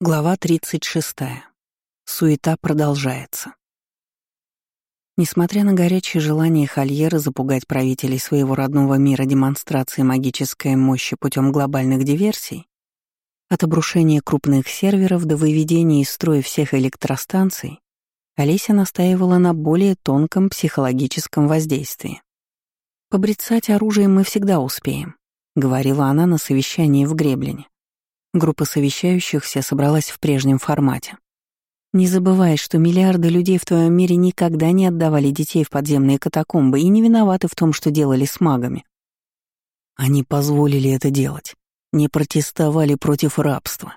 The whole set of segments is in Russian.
Глава 36. Суета продолжается. Несмотря на горячее желание Хольера запугать правителей своего родного мира демонстрацией магической мощи путем глобальных диверсий, от обрушения крупных серверов до выведения из строя всех электростанций, Олеся настаивала на более тонком психологическом воздействии. «Побрицать оружием мы всегда успеем», — говорила она на совещании в Греблине. Группа совещающихся собралась в прежнем формате. Не забывай, что миллиарды людей в твоем мире никогда не отдавали детей в подземные катакомбы и не виноваты в том, что делали с магами. Они позволили это делать, не протестовали против рабства.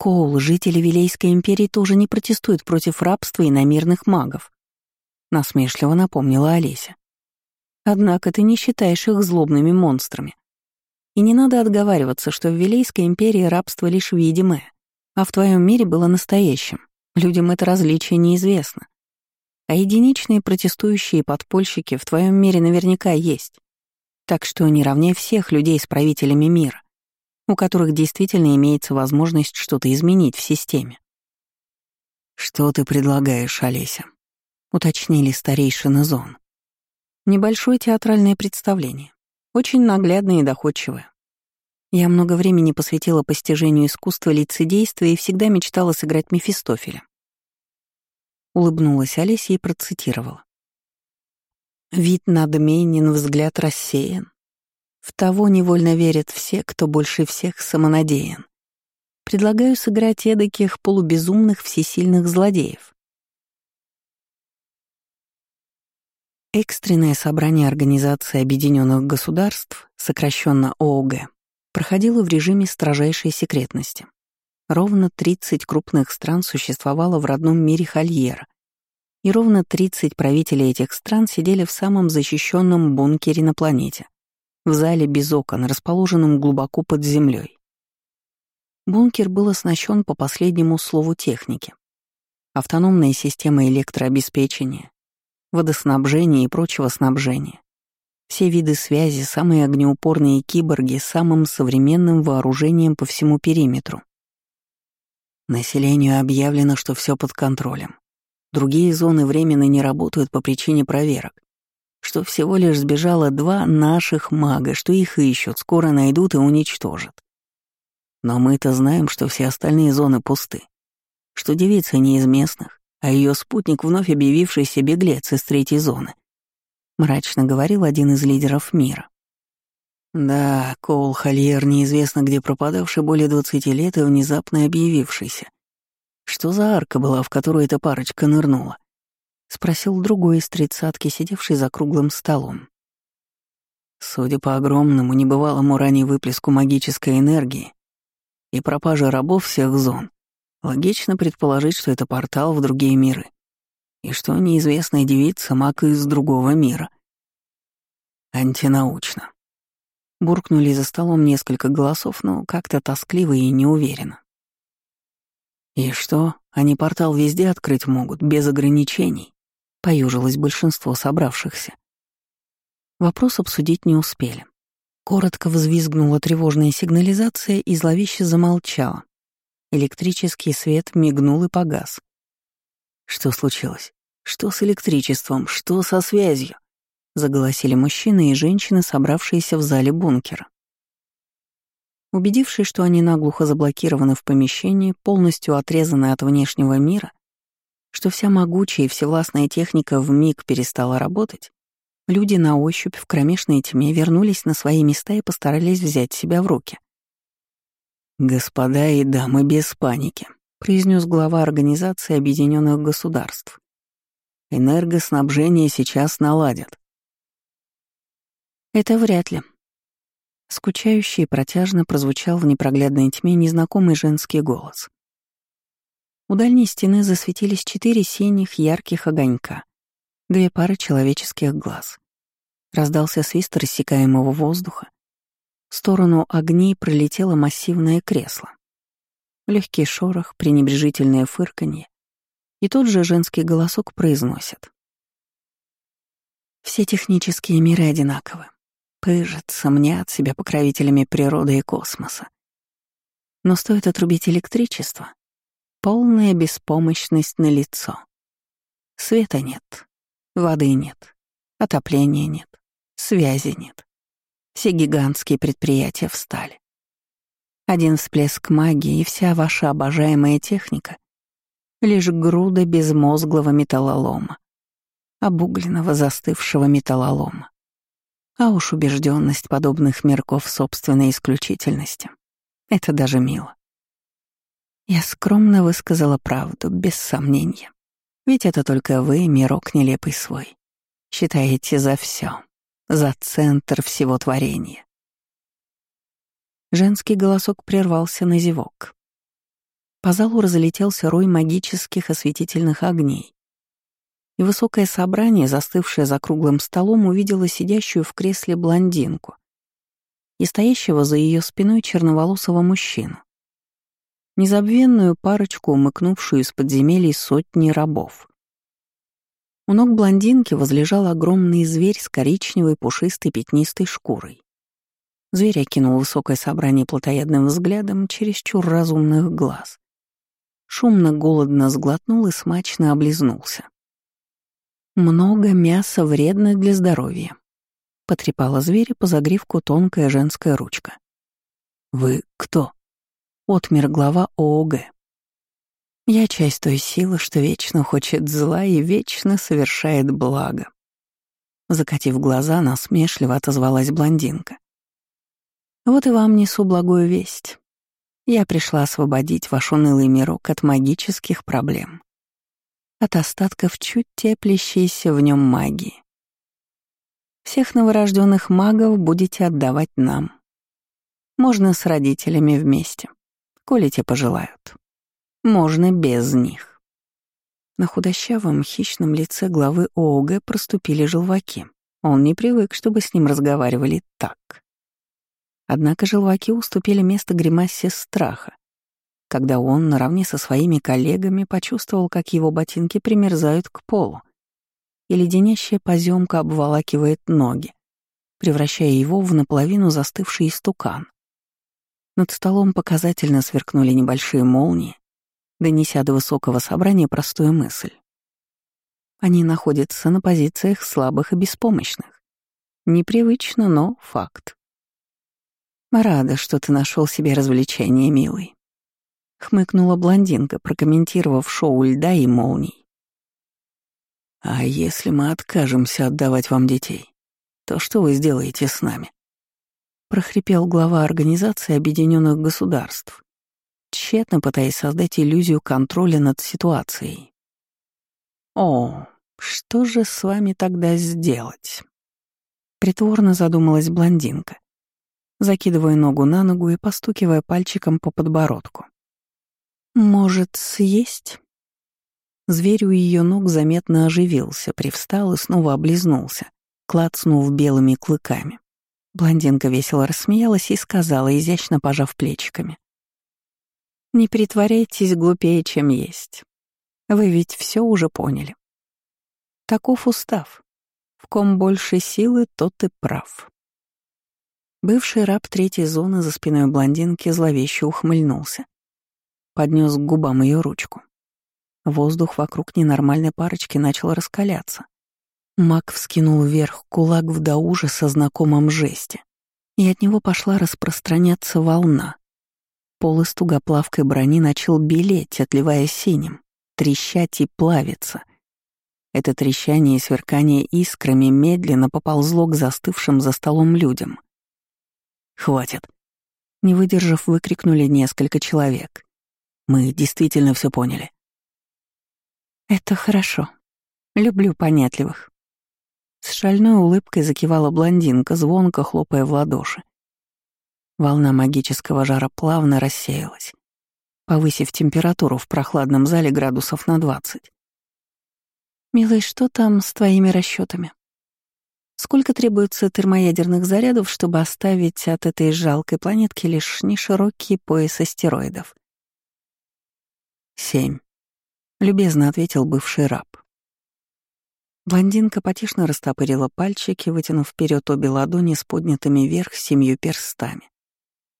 Коул, жители Вилейской империи, тоже не протестуют против рабства и намирных магов. Насмешливо напомнила Олеся. Однако ты не считаешь их злобными монстрами. И не надо отговариваться, что в Вилейской империи рабство лишь видимое, а в твоем мире было настоящим. Людям это различие неизвестно. А единичные протестующие подпольщики в твоем мире наверняка есть. Так что не равняй всех людей с правителями мира, у которых действительно имеется возможность что-то изменить в системе. «Что ты предлагаешь, Олеся?» — уточнили старейшины зон. Небольшое театральное представление. Очень наглядное и доходчивое. Я много времени посвятила постижению искусства лицедействия и всегда мечтала сыграть Мефистофеля. Улыбнулась Олеся и процитировала. «Вид надменен, взгляд рассеян. В того невольно верят все, кто больше всех самонадеян. Предлагаю сыграть эдаких полубезумных всесильных злодеев. Экстренное собрание Организации Объединенных Государств, сокращенно ООГ, проходило в режиме строжайшей секретности. Ровно 30 крупных стран существовало в родном мире Хольера, и ровно 30 правителей этих стран сидели в самом защищенном бункере на планете, в зале без окон, расположенном глубоко под землей. Бункер был оснащен по последнему слову техники. Автономная система электрообеспечения, водоснабжения и прочего снабжения. Все виды связи, самые огнеупорные киборги с самым современным вооружением по всему периметру. Населению объявлено, что все под контролем. Другие зоны временно не работают по причине проверок. Что всего лишь сбежало два наших мага, что их ищут, скоро найдут и уничтожат. Но мы-то знаем, что все остальные зоны пусты. Что девица не из местных, а ее спутник вновь объявившийся беглец из третьей зоны. Мрачно говорил один из лидеров мира. Да, Коул Хольер неизвестно где пропадавший более двадцати лет и внезапно объявившийся. Что за арка была, в которую эта парочка нырнула? Спросил другой из тридцатки, сидевший за круглым столом. Судя по огромному, небывалому ранее выплеску магической энергии и пропаже рабов всех зон, Логично предположить, что это портал в другие миры. И что неизвестная девица — маг из другого мира. Антинаучно. Буркнули за столом несколько голосов, но как-то тоскливо и неуверенно. «И что, они портал везде открыть могут, без ограничений?» — поюжилось большинство собравшихся. Вопрос обсудить не успели. Коротко взвизгнула тревожная сигнализация и зловеще замолчала, Электрический свет мигнул и погас. «Что случилось? Что с электричеством? Что со связью?» — заголосили мужчины и женщины, собравшиеся в зале бункера. Убедившись, что они наглухо заблокированы в помещении, полностью отрезаны от внешнего мира, что вся могучая и всевластная техника в миг перестала работать, люди на ощупь в кромешной тьме вернулись на свои места и постарались взять себя в руки. «Господа и дамы, без паники», — произнес глава Организации Объединенных Государств. «Энергоснабжение сейчас наладят». «Это вряд ли». Скучающий и протяжно прозвучал в непроглядной тьме незнакомый женский голос. У дальней стены засветились четыре синих ярких огонька, две пары человеческих глаз. Раздался свист рассекаемого воздуха, в сторону огней пролетело массивное кресло. Легкий шорох, пренебрежительное фырканье. И тот же женский голосок произносит. Все технические миры одинаковы. Пыжат, сомнят себя покровителями природы и космоса. Но стоит отрубить электричество, полная беспомощность на лицо. Света нет, воды нет, отопления нет, связи нет. Все гигантские предприятия встали. Один всплеск магии, и вся ваша обожаемая техника — лишь груда безмозглого металлолома, обугленного застывшего металлолома. А уж убежденность подобных мерков собственной исключительности — это даже мило. Я скромно высказала правду, без сомнения. Ведь это только вы, мирок нелепый свой, считаете за все, за центр всего творения. Женский голосок прервался на зевок. По залу разлетелся рой магических осветительных огней, и высокое собрание, застывшее за круглым столом, увидело сидящую в кресле блондинку и стоящего за ее спиной черноволосого мужчину. Незабвенную парочку, умыкнувшую из подземелий сотни рабов. У ног блондинки возлежал огромный зверь с коричневой пушистой пятнистой шкурой. Зверь окинул высокое собрание плотоядным взглядом чересчур разумных глаз. Шумно голодно сглотнул и смачно облизнулся. Много мяса вредно для здоровья. Потрепала зверя по загривку тонкая женская ручка. «Вы кто?» Отмер глава ООГ. «Я часть той силы, что вечно хочет зла и вечно совершает благо». Закатив глаза, насмешливо отозвалась блондинка. «Вот и вам несу благую весть. Я пришла освободить ваш унылый мирок от магических проблем от остатков чуть теплящейся в нем магии. Всех новорожденных магов будете отдавать нам. Можно с родителями вместе, коли те пожелают. Можно без них. На худощавом хищном лице главы ООГ проступили желваки. Он не привык, чтобы с ним разговаривали так. Однако желваки уступили место гримасе страха, когда он наравне со своими коллегами почувствовал, как его ботинки примерзают к полу, и леденящая поземка обволакивает ноги, превращая его в наполовину застывший истукан. Над столом показательно сверкнули небольшие молнии, донеся до высокого собрания простую мысль. Они находятся на позициях слабых и беспомощных. Непривычно, но факт. Рада, что ты нашел себе развлечение, милый. — хмыкнула блондинка, прокомментировав шоу льда и молний. «А если мы откажемся отдавать вам детей, то что вы сделаете с нами?» — прохрипел глава Организации Объединенных Государств, тщетно пытаясь создать иллюзию контроля над ситуацией. «О, что же с вами тогда сделать?» Притворно задумалась блондинка, закидывая ногу на ногу и постукивая пальчиком по подбородку. «Может, съесть?» Зверь у ее ног заметно оживился, привстал и снова облизнулся, клацнув белыми клыками. Блондинка весело рассмеялась и сказала, изящно пожав плечиками. «Не притворяйтесь глупее, чем есть. Вы ведь все уже поняли. Таков устав. В ком больше силы, тот и прав». Бывший раб третьей зоны за спиной блондинки зловеще ухмыльнулся поднес к губам ее ручку. Воздух вокруг ненормальной парочки начал раскаляться. Мак вскинул вверх кулак в до ужаса знакомом жесте, и от него пошла распространяться волна. Пол из тугоплавкой брони начал белеть, отливая синим, трещать и плавиться. Это трещание и сверкание искрами медленно поползло к застывшим за столом людям. «Хватит!» Не выдержав, выкрикнули несколько человек. Мы действительно все поняли. Это хорошо. Люблю понятливых. С шальной улыбкой закивала блондинка, звонко хлопая в ладоши. Волна магического жара плавно рассеялась, повысив температуру в прохладном зале градусов на двадцать. «Милый, что там с твоими расчетами? Сколько требуется термоядерных зарядов, чтобы оставить от этой жалкой планетки лишь неширокий пояс астероидов?» «Семь», — любезно ответил бывший раб. Блондинка потешно растопырила пальчики, вытянув вперед обе ладони с поднятыми вверх семью перстами.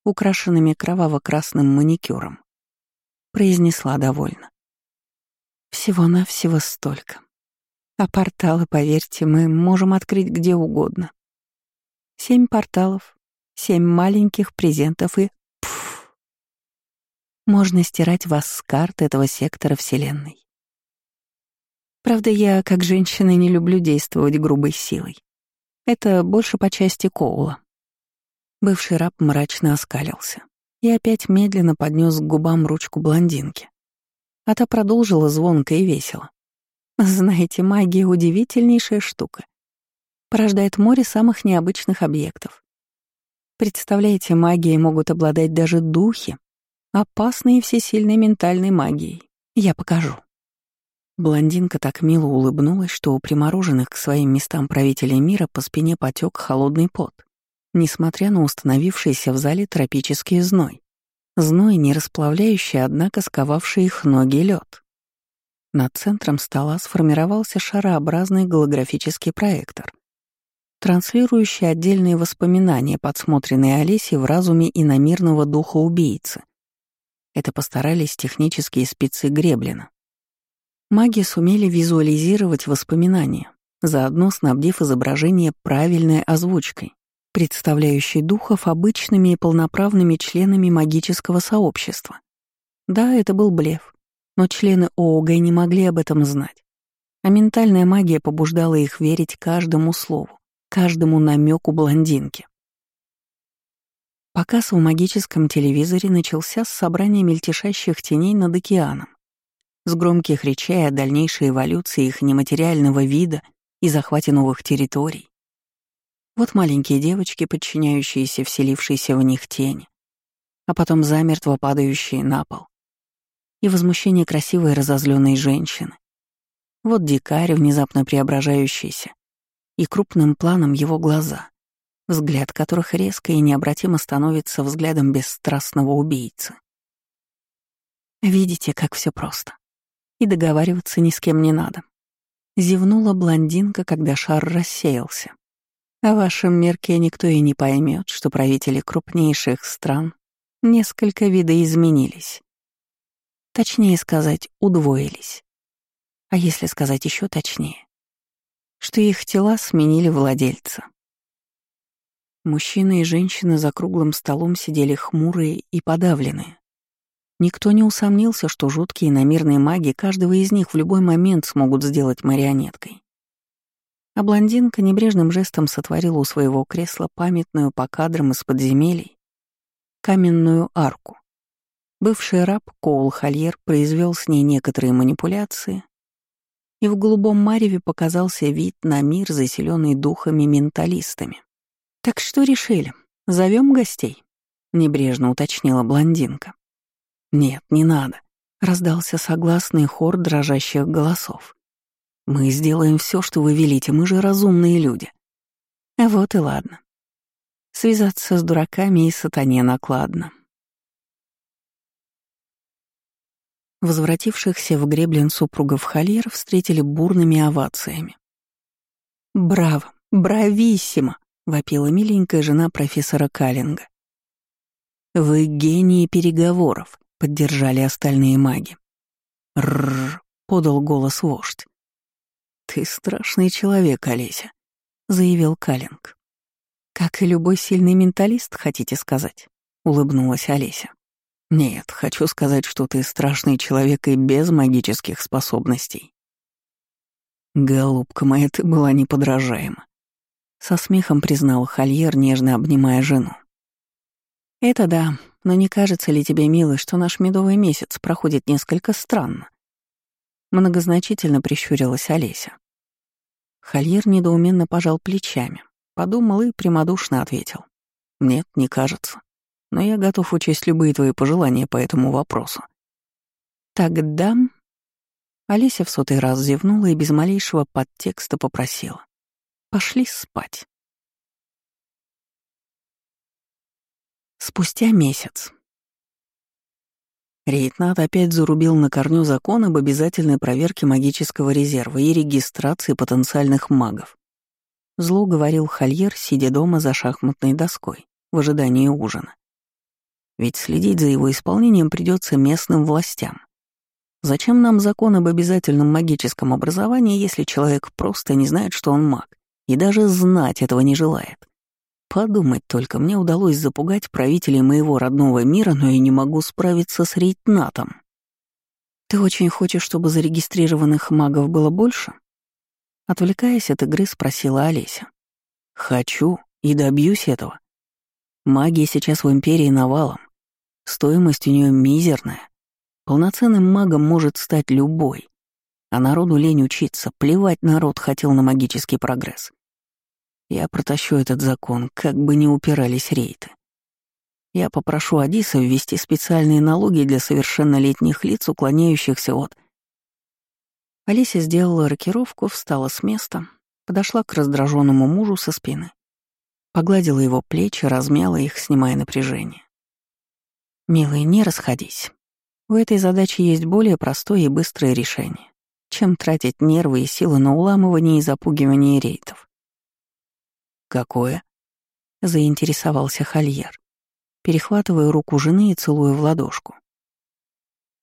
Украшенными кроваво-красным маникюром. Произнесла довольно. Всего-навсего столько. А порталы, поверьте, мы можем открыть где угодно. Семь порталов, семь маленьких презентов и... Пф! Можно стирать вас с карт этого сектора Вселенной. Правда, я, как женщина, не люблю действовать грубой силой. Это больше по части Коула. Бывший раб мрачно оскалился и опять медленно поднес к губам ручку блондинки. А та продолжила звонко и весело. Знаете, магия — удивительнейшая штука. Порождает море самых необычных объектов. Представляете, магией могут обладать даже духи, опасные и всесильной ментальной магией. Я покажу. Блондинка так мило улыбнулась, что у примороженных к своим местам правителей мира по спине потек холодный пот, несмотря на установившийся в зале тропический зной. Зной, не расплавляющий, однако сковавший их ноги лед. Над центром стола сформировался шарообразный голографический проектор, транслирующий отдельные воспоминания, подсмотренные Олесей в разуме иномирного духа убийцы. Это постарались технические спецы Греблина. Маги сумели визуализировать воспоминания, заодно снабдив изображение правильной озвучкой, представляющей духов обычными и полноправными членами магического сообщества. Да, это был блеф, но члены ООГ не могли об этом знать. А ментальная магия побуждала их верить каждому слову, каждому намеку блондинки. Показ в магическом телевизоре начался с собрания мельтешащих теней над океаном с громких речей о дальнейшей эволюции их нематериального вида и захвате новых территорий. Вот маленькие девочки, подчиняющиеся вселившейся в них тени, а потом замертво падающие на пол. И возмущение красивой разозленной женщины. Вот дикарь, внезапно преображающийся, и крупным планом его глаза, взгляд которых резко и необратимо становится взглядом бесстрастного убийцы. Видите, как все просто и договариваться ни с кем не надо. Зевнула блондинка, когда шар рассеялся. О вашем мерке никто и не поймет, что правители крупнейших стран несколько видоизменились. Точнее сказать, удвоились. А если сказать еще точнее, что их тела сменили владельца. Мужчины и женщины за круглым столом сидели хмурые и подавленные. Никто не усомнился, что жуткие намирные маги каждого из них в любой момент смогут сделать марионеткой. А блондинка небрежным жестом сотворила у своего кресла памятную по кадрам из подземелий каменную арку. Бывший раб Коул Хольер произвел с ней некоторые манипуляции, и в голубом мареве показался вид на мир, заселенный духами-менталистами. «Так что решили? Зовем гостей?» — небрежно уточнила блондинка. «Нет, не надо», — раздался согласный хор дрожащих голосов. «Мы сделаем все, что вы велите, мы же разумные люди». Вот и ладно. Связаться с дураками и сатане накладно. Возвратившихся в Греблин супругов Хольер встретили бурными овациями. «Браво! Брависсимо!» — вопила миленькая жена профессора Каллинга. «Вы гении переговоров», — поддержали остальные маги. «Рррр», — подал голос вождь. «Ты страшный человек, Олеся», — заявил Калинг. «Как и любой сильный менталист, хотите сказать?» — улыбнулась Олеся. «Нет, хочу сказать, что ты страшный человек и без магических способностей». «Голубка моя, ты была неподражаема», — со смехом признал Хольер, нежно обнимая жену. «Это да, но не кажется ли тебе, милый, что наш медовый месяц проходит несколько странно?» Многозначительно прищурилась Олеся. Хольер недоуменно пожал плечами, подумал и прямодушно ответил. «Нет, не кажется. Но я готов учесть любые твои пожелания по этому вопросу». «Тогда...» Олеся в сотый раз зевнула и без малейшего подтекста попросила. «Пошли спать». Спустя месяц. Рейтнат опять зарубил на корню закон об обязательной проверке магического резерва и регистрации потенциальных магов. Зло говорил Хольер, сидя дома за шахматной доской, в ожидании ужина. Ведь следить за его исполнением придется местным властям. Зачем нам закон об обязательном магическом образовании, если человек просто не знает, что он маг, и даже знать этого не желает? Подумать только, мне удалось запугать правителей моего родного мира, но я не могу справиться с рейтнатом. Ты очень хочешь, чтобы зарегистрированных магов было больше? Отвлекаясь от игры, спросила Олеся. Хочу и добьюсь этого. Магия сейчас в Империи навалом. Стоимость у нее мизерная. Полноценным магом может стать любой. А народу лень учиться, плевать народ хотел на магический прогресс. Я протащу этот закон, как бы не упирались рейты. Я попрошу Адиса ввести специальные налоги для совершеннолетних лиц, уклоняющихся от... Алисия сделала рокировку, встала с места, подошла к раздраженному мужу со спины, погладила его плечи, размяла их, снимая напряжение. «Милый, не расходись. У этой задачи есть более простое и быстрое решение, чем тратить нервы и силы на уламывание и запугивание рейтов. «Какое?» — заинтересовался Хольер, перехватывая руку жены и целуя в ладошку.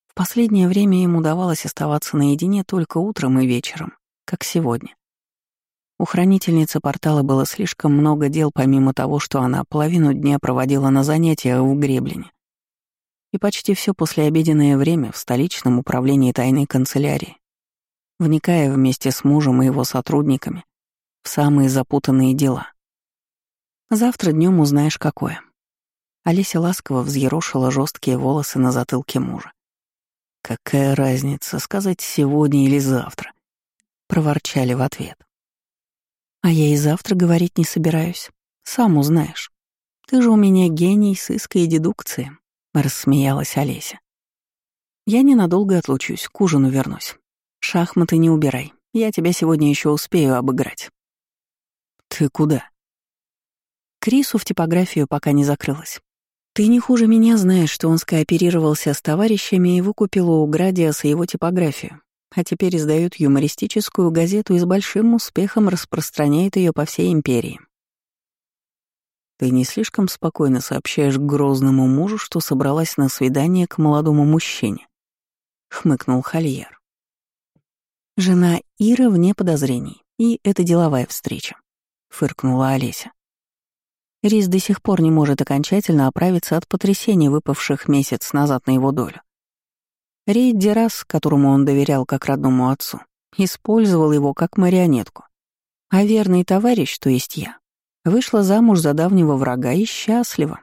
В последнее время ему удавалось оставаться наедине только утром и вечером, как сегодня. У хранительницы портала было слишком много дел, помимо того, что она половину дня проводила на занятиях в Греблине. И почти все послеобеденное время в столичном управлении тайной канцелярии, вникая вместе с мужем и его сотрудниками в самые запутанные дела. Завтра днем узнаешь, какое. Олеся ласково взъерошила жесткие волосы на затылке мужа. «Какая разница, сказать сегодня или завтра?» Проворчали в ответ. «А я и завтра говорить не собираюсь. Сам узнаешь. Ты же у меня гений сыска и дедукции», — рассмеялась Олеся. «Я ненадолго отлучусь, к ужину вернусь. Шахматы не убирай, я тебя сегодня еще успею обыграть». «Ты куда?» Крису в типографию пока не закрылась. Ты не хуже меня знаешь, что он скооперировался с товарищами и выкупил у Градиаса его типографию, а теперь издают юмористическую газету и с большим успехом распространяет ее по всей империи. Ты не слишком спокойно сообщаешь грозному мужу, что собралась на свидание к молодому мужчине, хмыкнул Хольер. Жена Ира вне подозрений, и это деловая встреча, фыркнула Олеся. Рис до сих пор не может окончательно оправиться от потрясений, выпавших месяц назад на его долю. Рейд Дерас, которому он доверял как родному отцу, использовал его как марионетку. А верный товарищ, то есть я, вышла замуж за давнего врага и счастлива.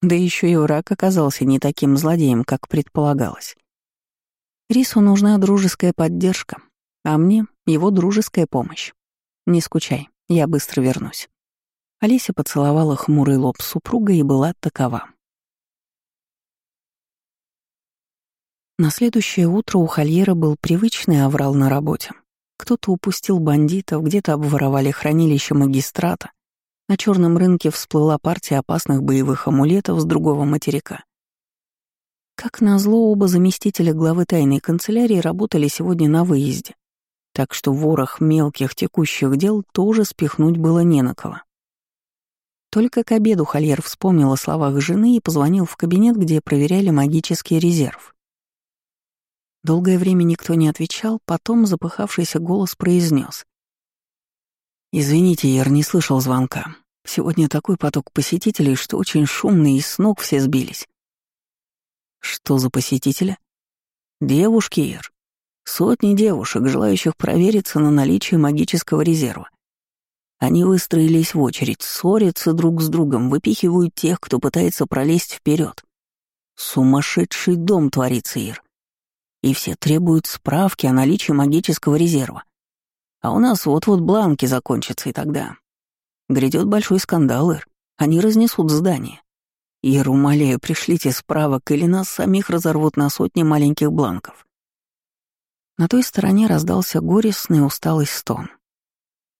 Да еще и враг оказался не таким злодеем, как предполагалось. Рису нужна дружеская поддержка, а мне — его дружеская помощь. Не скучай, я быстро вернусь. Олеся поцеловала хмурый лоб супруга и была такова. На следующее утро у Хольера был привычный аврал на работе. Кто-то упустил бандитов, где-то обворовали хранилище магистрата. На черном рынке всплыла партия опасных боевых амулетов с другого материка. Как назло, оба заместителя главы тайной канцелярии работали сегодня на выезде, так что ворох мелких текущих дел тоже спихнуть было не на кого. Только к обеду Хольер вспомнил о словах жены и позвонил в кабинет, где проверяли магический резерв. Долгое время никто не отвечал, потом запыхавшийся голос произнес: «Извините, Ер, не слышал звонка. Сегодня такой поток посетителей, что очень шумный, и с ног все сбились». «Что за посетители?» «Девушки, Ер. Сотни девушек, желающих провериться на наличие магического резерва. Они выстроились в очередь, ссорятся друг с другом, выпихивают тех, кто пытается пролезть вперед. Сумасшедший дом творится, Ир. И все требуют справки о наличии магического резерва. А у нас вот-вот бланки закончатся, и тогда... Грядет большой скандал, Ир. Они разнесут здание. Ир, умоляю, пришлите справок, или нас самих разорвут на сотни маленьких бланков. На той стороне раздался горестный усталый стон.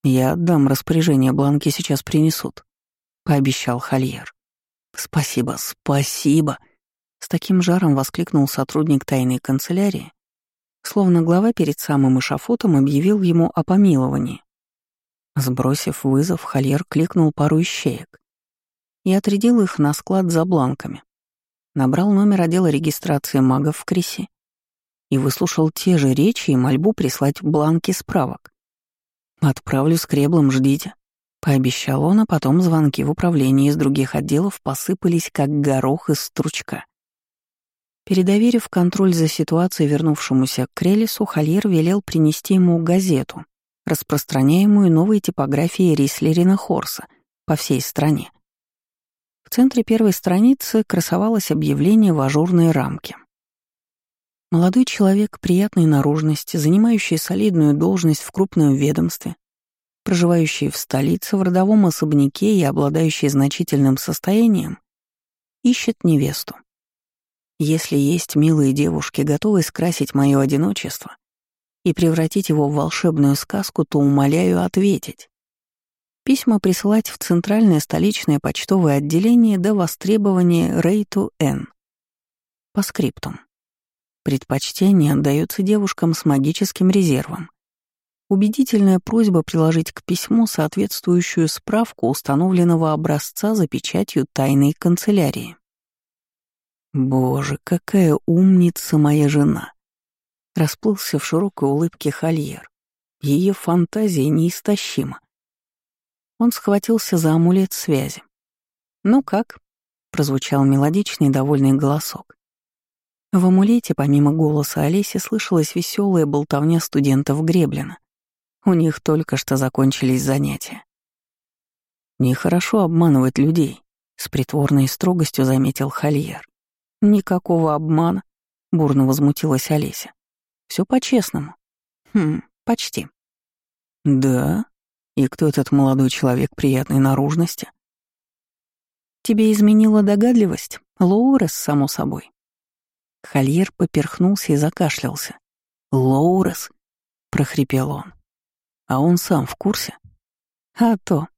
«Я отдам распоряжение, бланки сейчас принесут», — пообещал Хольер. «Спасибо, спасибо!» С таким жаром воскликнул сотрудник тайной канцелярии, словно глава перед самым эшафотом объявил ему о помиловании. Сбросив вызов, Хольер кликнул пару ищеек и отрядил их на склад за бланками. набрал номер отдела регистрации магов в Крисе и выслушал те же речи и мольбу прислать бланки справок. «Отправлю с креблом, ждите», — пообещал он, а потом звонки в управлении из других отделов посыпались, как горох из стручка. Передоверив контроль за ситуацией вернувшемуся к Крелису, Хольер велел принести ему газету, распространяемую новой типографией Рислерина Хорса по всей стране. В центре первой страницы красовалось объявление в ажурной рамке. Молодой человек приятной наружности, занимающий солидную должность в крупном ведомстве, проживающий в столице в родовом особняке и обладающий значительным состоянием, ищет невесту. Если есть милые девушки, готовые скрасить мое одиночество и превратить его в волшебную сказку, то умоляю ответить. Письма присылать в Центральное столичное почтовое отделение до востребования Рейту Н. По скриптум. Предпочтение отдается девушкам с магическим резервом. Убедительная просьба приложить к письму соответствующую справку установленного образца за печатью тайной канцелярии. Боже, какая умница моя жена! Расплылся в широкой улыбке Хольер. Ее фантазия неистощима. Он схватился за амулет связи. «Ну как?» — прозвучал мелодичный довольный голосок. В амулете, помимо голоса Олеси, слышалась веселая болтовня студентов Греблина. У них только что закончились занятия. «Нехорошо обманывать людей», — с притворной строгостью заметил Хольер. «Никакого обмана», — бурно возмутилась Олеся. Все по-честному». «Хм, почти». «Да? И кто этот молодой человек приятной наружности?» «Тебе изменила догадливость? Лоурес, само собой». Хольер поперхнулся и закашлялся. «Лоурес?» — прохрипел он. «А он сам в курсе?» «А то.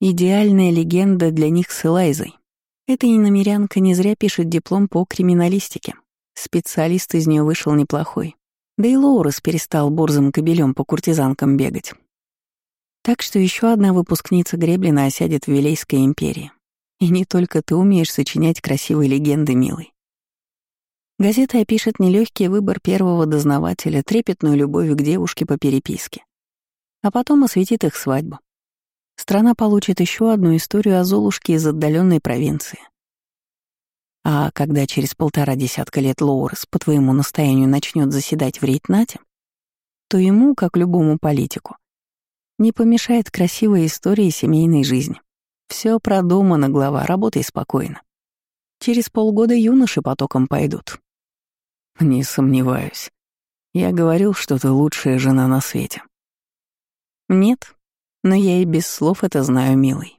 Идеальная легенда для них с Элайзой. Эта иномерянка не зря пишет диплом по криминалистике. Специалист из нее вышел неплохой. Да и Лоурес перестал борзым кобелем по куртизанкам бегать. Так что еще одна выпускница Греблина осядет в Вилейской империи. И не только ты умеешь сочинять красивые легенды, милый. Газета опишет нелегкий выбор первого дознавателя, трепетную любовь к девушке по переписке. А потом осветит их свадьбу. Страна получит еще одну историю о Золушке из отдаленной провинции. А когда через полтора десятка лет Лоурес по твоему настоянию начнет заседать в Рейтнате, то ему, как любому политику, не помешает красивая история семейной жизни. Все продумано, глава, работай спокойно. Через полгода юноши потоком пойдут. Не сомневаюсь. Я говорил, что ты лучшая жена на свете. Нет, но я и без слов это знаю, милый.